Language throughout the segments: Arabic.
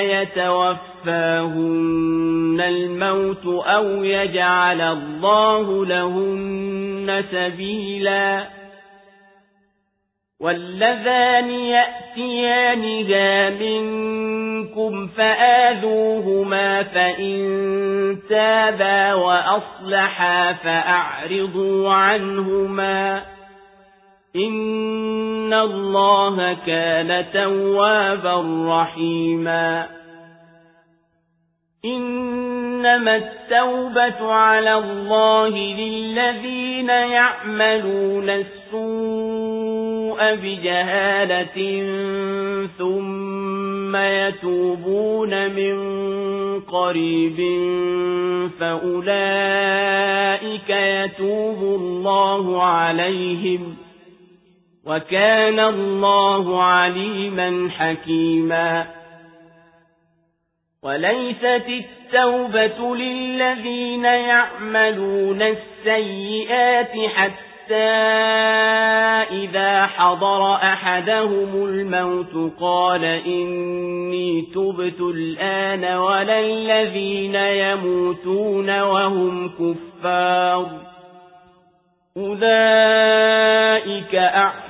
يتوفاهن الموت أو يجعل الله لهن سبيلا واللذان يأتيانها منكم فآذوهما فإن تابا وأصلحا فأعرضوا عنهما إن الله كان توابا رحيما إنما التوبة على الله للذين يعملون السوء بجهالة ثم يتوبون من قريب فأولئك يتوب الله عليهم وكان الله عليما حكيما. وليست التوبة للذين يعملون السيئات حتى إذا حضر أحدهم الموت قال إني تبت الآن ولا الذين يموتون وهم كفار. أولئك أعلم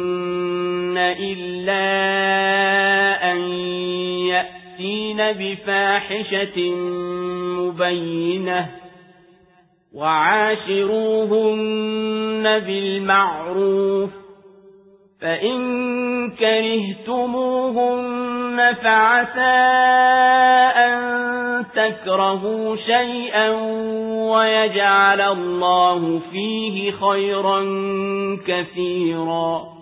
إلا أن يأتين بفاحشة مبينة وعاشروهن بالمعروف فإن كرهتموهن فعسى أن تكرهوا شيئا ويجعل الله فيه خيرا كثيرا